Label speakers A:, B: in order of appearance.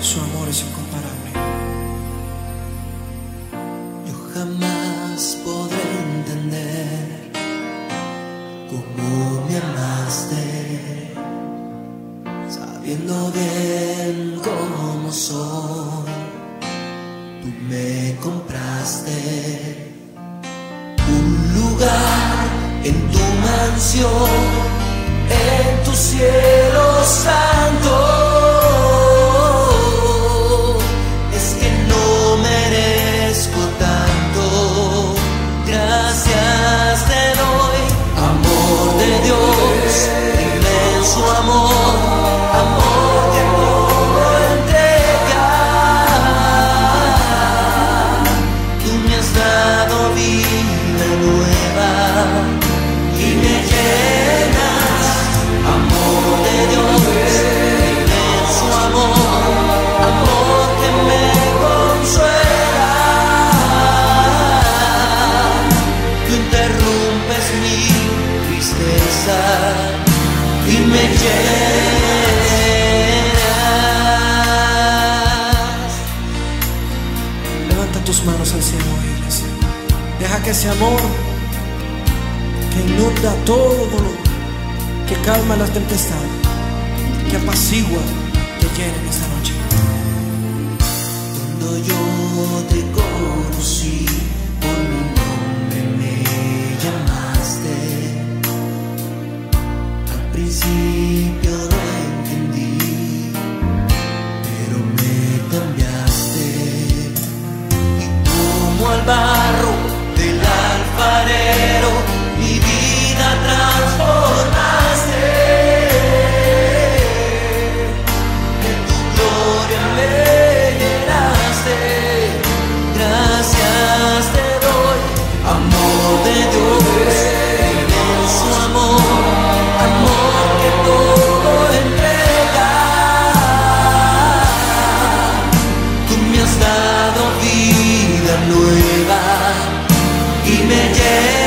A: su amor es incomparable.
B: Yo jamás podré entender cómo me amaste, sabiendo bien cómo soy, tú me compraste un lugar en tu mansión, en tu cielo santo. Y.
A: Levanta tus manos al cielo, iglesia. Deja que ese amor que inunda todo lo que calma las tempestades, que apacigua, te llene en esta noche.
B: principio me llevo